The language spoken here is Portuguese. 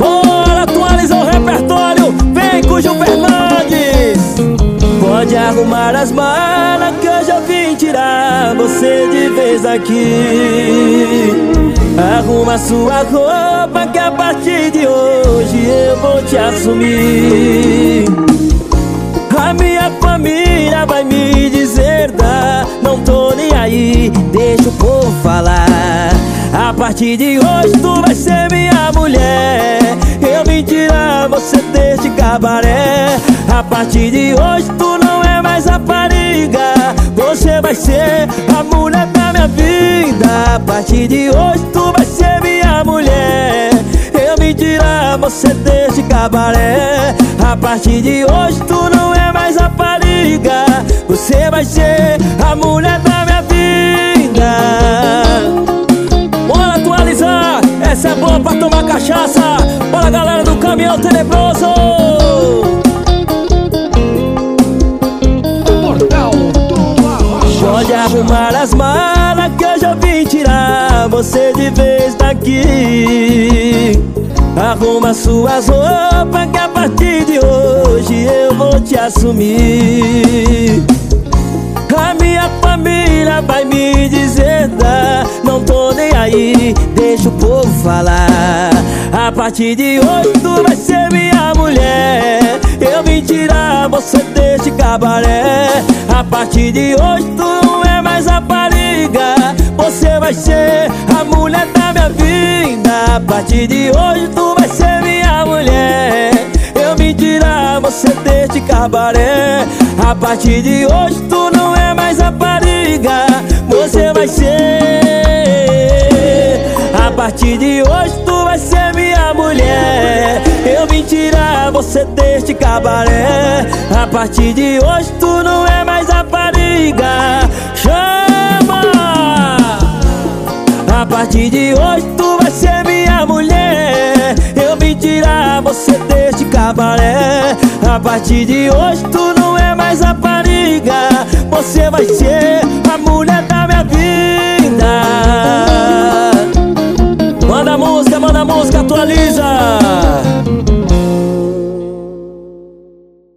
Bora atualizar o repertório, vem com Gil Fernandes. Pode arrumar as malas que eu já vim tirar você de vez aqui. Arruma sua roupa que a partir de hoje eu vou te assumir. A minha família vai me dizer da Não tô nem aí, deixa o povo falar partir de hoje tu vai ser minha mulher. Eu vim tirar você deste cabaré. A partir de hoje tu não é mais rapariga Você vai ser a mulher da minha vida. A partir de hoje tu vai ser minha mulher. Eu vim tirar você deste cabaré. A partir de hoje tu não é mais rapariga Você vai ser a mulher caminhão tenebroso. Portal do Arrocha. Pode arrumar as malas que eu já vim tirar você de vez daqui. Arruma suas roupas que a partir de hoje eu vou te assumir. A minha família vai me dizer da Não tô nem aí, deixa o povo falar partir de hoje tu vai ser minha mulher. Eu vim tirar você deste cabaré. A partir de hoje tu não é mais rapariga Você vai ser a mulher da minha vida. A partir de hoje tu vai ser minha mulher. Eu vim tirar você deste cabaré. A partir de hoje tu não é mais rapariga Você vai ser. A partir de hoje tu vai ser minha mulher. Eu vim tirar você deste cabaré A partir de hoje tu não é mais rapariga Chama! A partir de hoje tu vai ser minha mulher. Eu vim tirar você deste cabaré A partir de hoje tu não é mais rapariga Você vai ser Jesus.